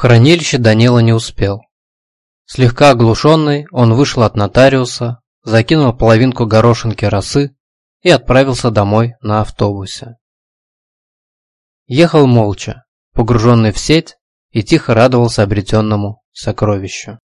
хранилище Данила не успел. Слегка оглушенный, он вышел от нотариуса, закинул половинку горошинки росы и отправился домой на автобусе. Ехал молча, погруженный в сеть, и тихо радовался обретенному сокровищу.